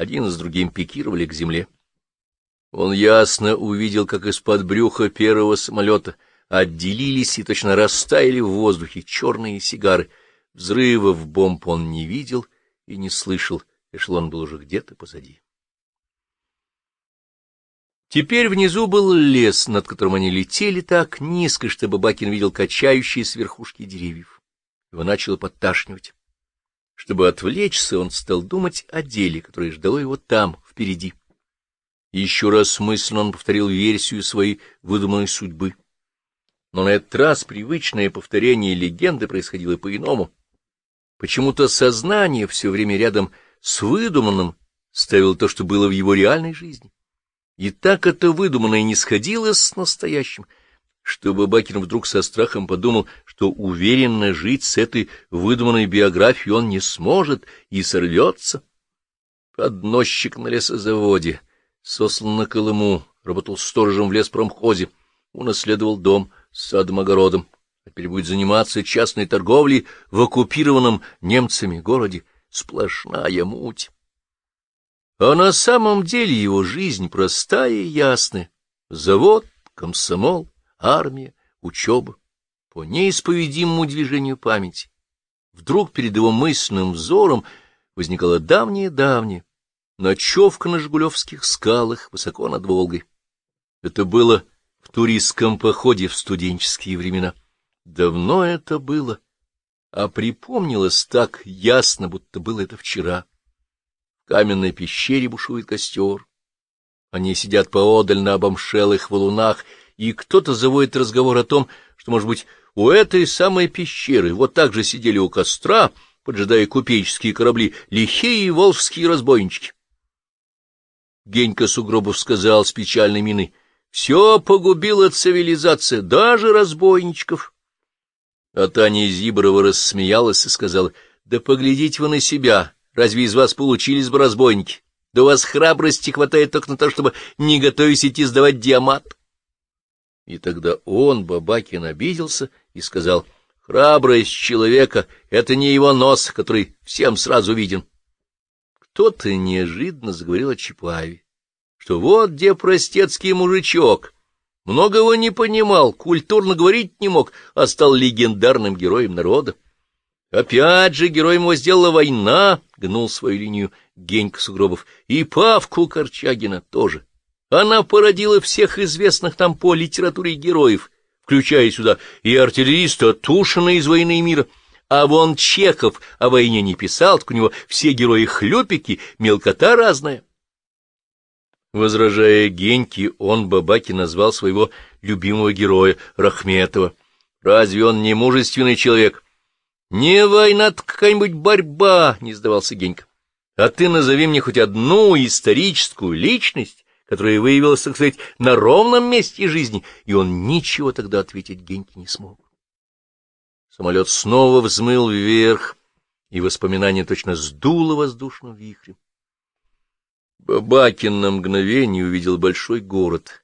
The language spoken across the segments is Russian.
один с другим пикировали к земле. Он ясно увидел, как из-под брюха первого самолета отделились и точно растаяли в воздухе черные сигары. Взрывов бомб он не видел и не слышал, эшелон был уже где-то позади. Теперь внизу был лес, над которым они летели так низко, что Бабакин видел качающиеся верхушки деревьев. Его начало подташнивать. Чтобы отвлечься, он стал думать о деле, которое ждало его там, впереди. Еще раз мысленно он повторил версию своей выдуманной судьбы. Но на этот раз привычное повторение легенды происходило по-иному. Почему-то сознание все время рядом с выдуманным ставило то, что было в его реальной жизни. И так это выдуманное не сходилось с настоящим, что Бабакин вдруг со страхом подумал, что уверенно жить с этой выдуманной биографией он не сможет и сорвется. Подносчик на лесозаводе, сослан на Колыму, работал сторожем в леспромхозе, унаследовал дом с садом-огородом, а теперь будет заниматься частной торговлей в оккупированном немцами городе. Сплошная муть. А на самом деле его жизнь простая и ясная. Завод, комсомол, армия, учеба. По неисповедимому движению памяти. Вдруг перед его мысленным взором возникала давняя-давняя ночевка на Жигулевских скалах высоко над Волгой. Это было в туристском походе в студенческие времена. Давно это было, а припомнилось так ясно, будто было это вчера каменной пещере бушует костер. Они сидят поодаль на обомшелых валунах, и кто-то заводит разговор о том, что, может быть, у этой самой пещеры вот так же сидели у костра, поджидая купеческие корабли, лихие волжские разбойнички. Генька Сугробов сказал с печальной миной, — Все погубила цивилизация, даже разбойничков. А Таня Зиброва рассмеялась и сказала, — Да поглядите вы на себя, Разве из вас получились бы разбойники? Да у вас храбрости хватает только на то, чтобы не готовить идти сдавать диамат. И тогда он, Бабакин, обиделся и сказал, храбрость человека — это не его нос, который всем сразу виден. Кто-то неожиданно заговорил о Чапаеве, что вот где простецкий мужичок, многого не понимал, культурно говорить не мог, а стал легендарным героем народа. Опять же героем его сделала война, — гнул свою линию Генька Сугробов, — и Павку Корчагина тоже. Она породила всех известных нам по литературе героев, включая сюда и артиллериста Тушина из «Войны мира». А вон Чехов о войне не писал, так у него все герои хлюпики, мелкота разная. Возражая Геньке, он Бабаки назвал своего любимого героя Рахметова. Разве он не мужественный человек? — не война, какая-нибудь борьба, — не сдавался Генька. А ты назови мне хоть одну историческую личность, которая выявилась, так сказать, на ровном месте жизни, и он ничего тогда ответить Геньке не смог. Самолет снова взмыл вверх, и воспоминание точно сдуло воздушным вихрем. Бабакин на мгновение увидел большой город,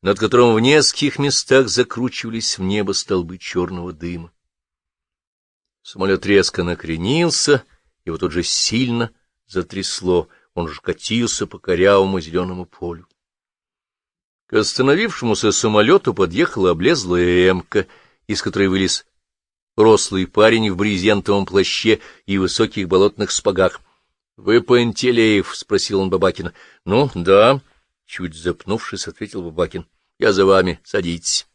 над которым в нескольких местах закручивались в небо столбы черного дыма. Самолет резко накренился, его тут же сильно затрясло, он уже катился по корявому зеленому полю. К остановившемуся самолету подъехала облезлая эмка, из которой вылез рослый парень в брезентовом плаще и высоких болотных спагах. — Вы Пантелеев? — спросил он Бабакина. — Ну, да, — чуть запнувшись, ответил Бабакин. — Я за вами. Садитесь.